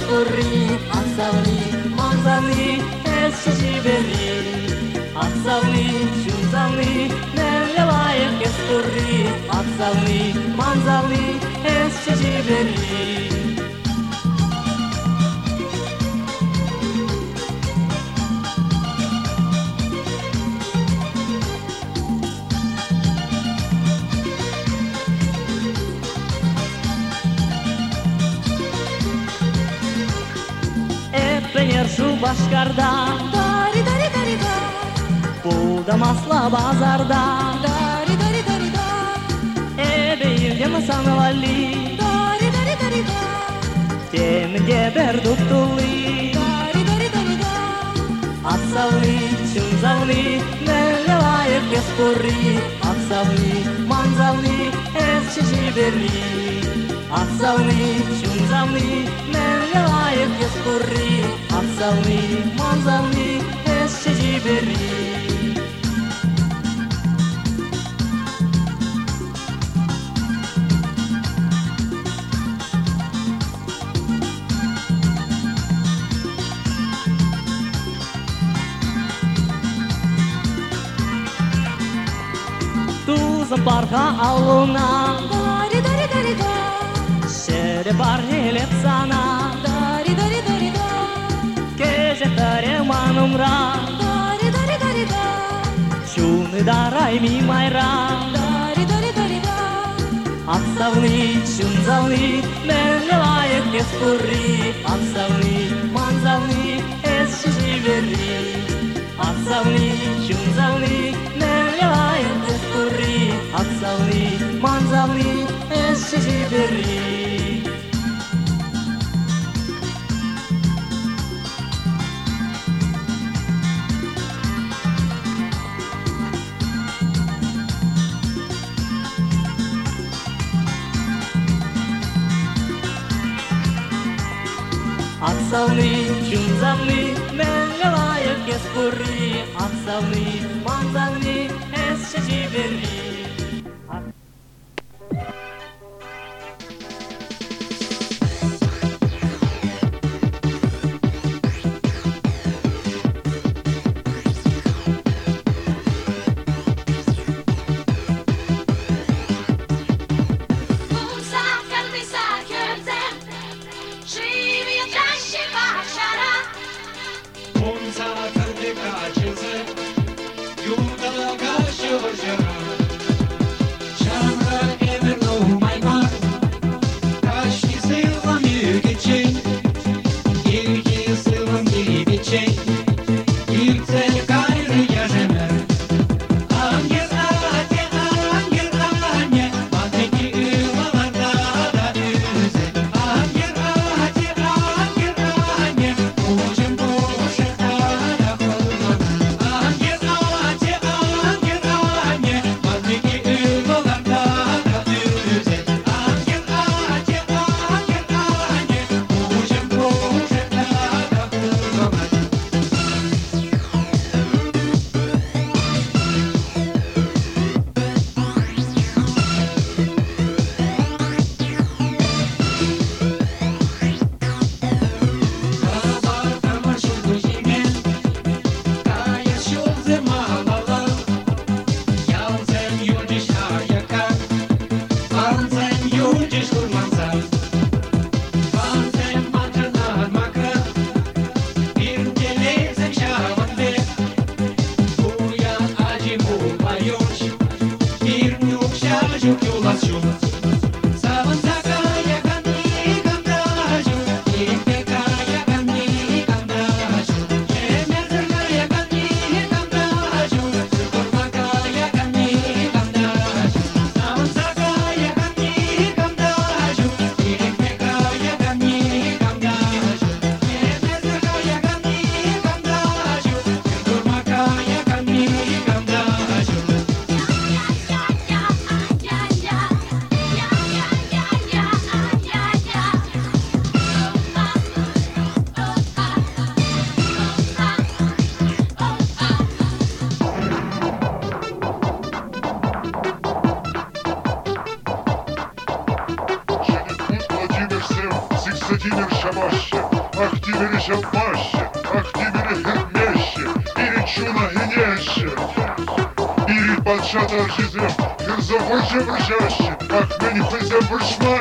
Azuri, Azuri, Mazuri, Esşiberi Azuri, Şuzuri, Mevlevayev Kesturi Azuri, Mazuri, Esşiberi şu başkarda. Dari dari dari da. Bu da masla bazarda. Dari dari dari da. Ebeyim deme sana valli. Dari dari dari da. Demin geber duktulli Dari dari dari da. Atsavli, çınzavli, melle layık yaskurri. Atsavli, manzavli, es çeşi birli Afzalni, shunzalni, Mevlayev yeskurri Afzalni, manzalni, esşeci beri Tu zambarca aluna. Dori, dori, dori, dori de barrile psana Dori, dori, dori, da. Keje tare manum ra Dori, dori, dori, da. Shun darai mi mai ra Dori, dori, dori, da. Apsavni, shun zavni Mene layet es kurri Apsavni, man zavni Es shishi verri Apsavni, shun zavni Mene layet es kurri Apsavni, man zavni Es shishi verri Am să-mi, și-mi zămni, mele la e Aşağıdan herkese Her zaman çalışacaksın Bak beni bize bıçma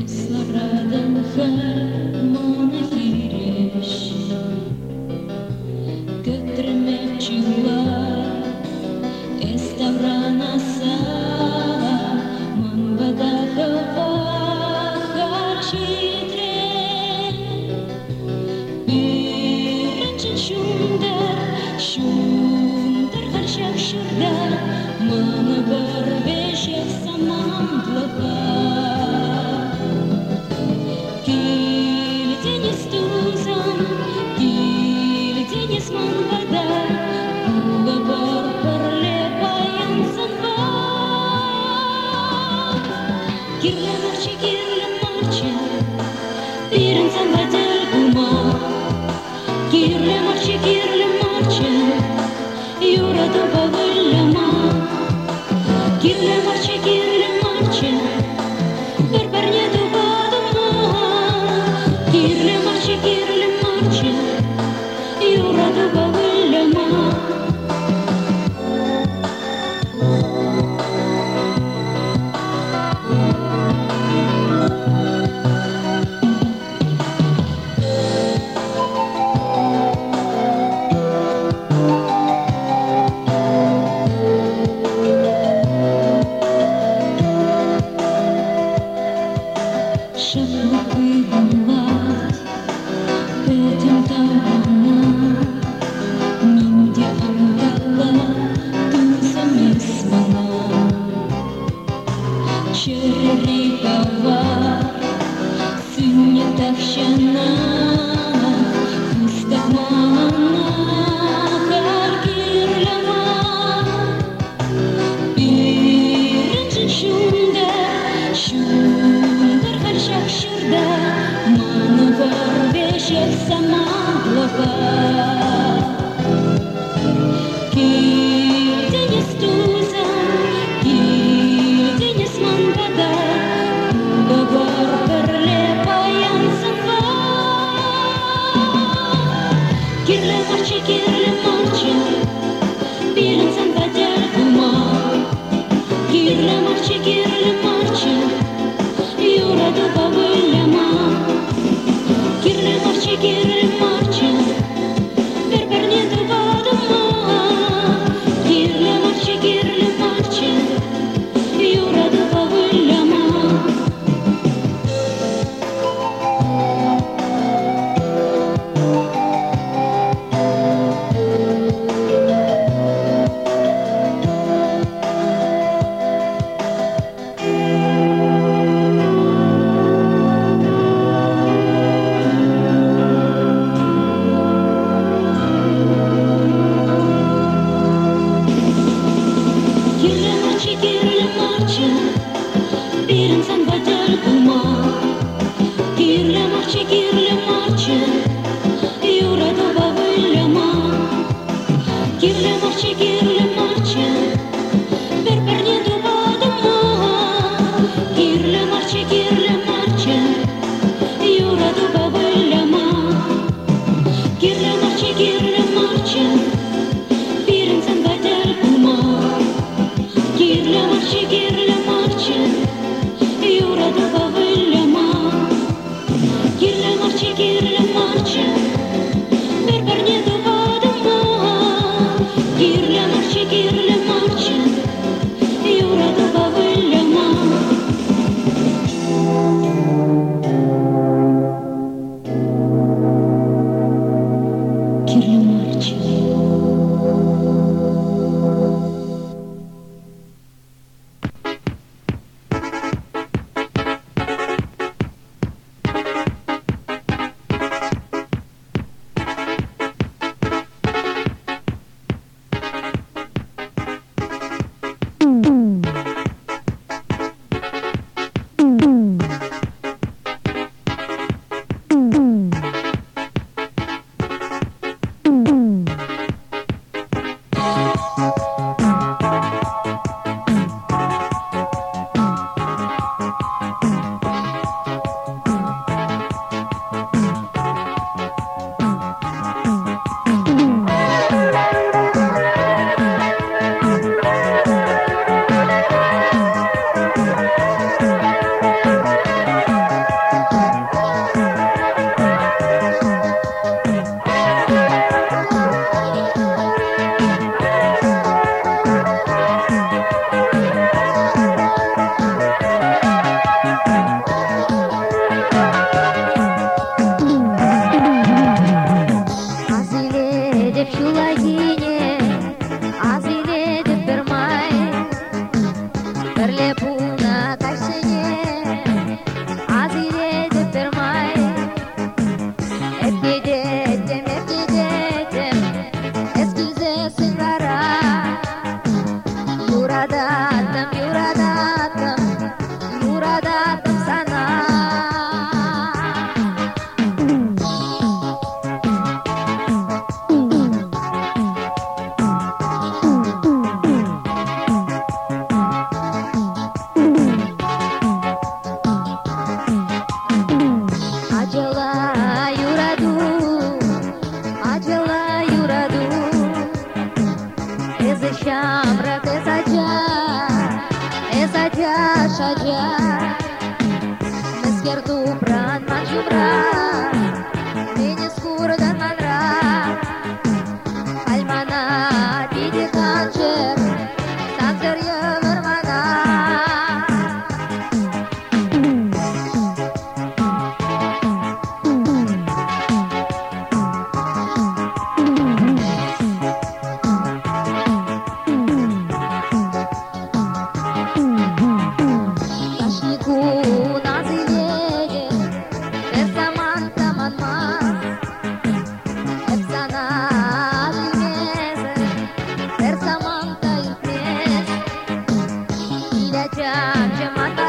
It's like I've done before. Karşak şurada Manı var beşek Jai Jai Mata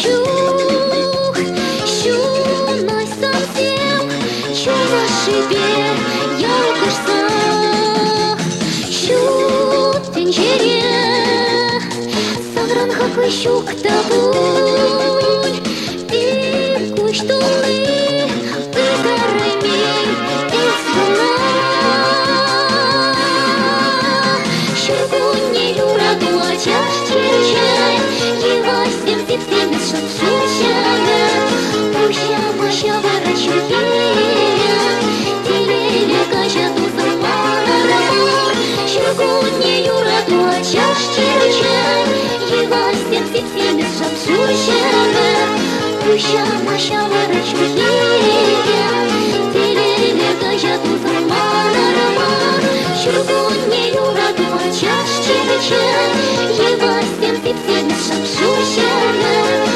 чух, щуной совсем, чума шипе, я укушса, щут пенчере, савран хакы щук табунь, пикуй штулы. Чего не люра, дуача, черчай, его сердце всегда. Yavaş temsipsiz sapsuşanlar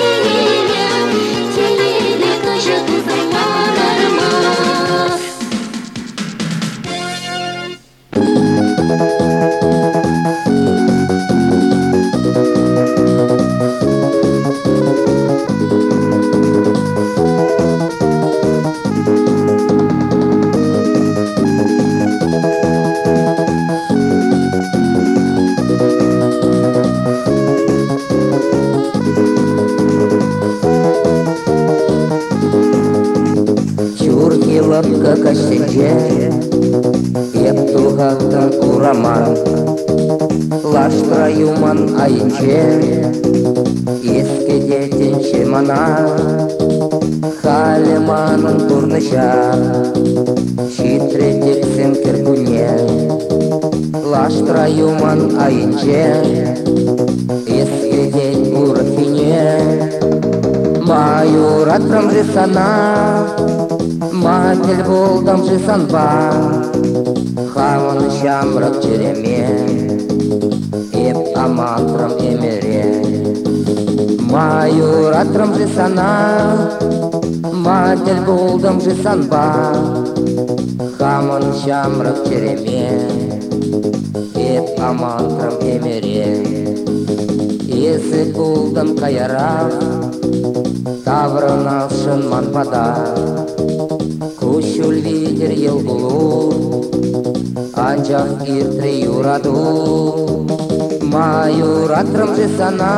санап мәтіл болдамшы санба қамын жамырып жүреме еп аматырым емере майыр атырым санап мәтіл болдамшы санба қамын жамырып жүреме еп аматырым емере есік болдым қайырақ Таврына шын манпада Кушул видер ел булу Анчах иртри юраду. Маюр атрым же сана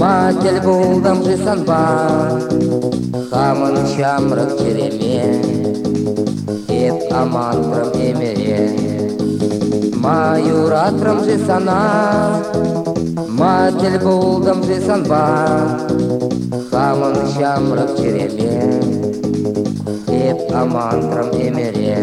Матель булдам же санба Хамын чамрык череме Эп амантрым эмере. Маюр атрым же сана Матель булдым же санба Хамын шамрык череме Эп амантрым эмере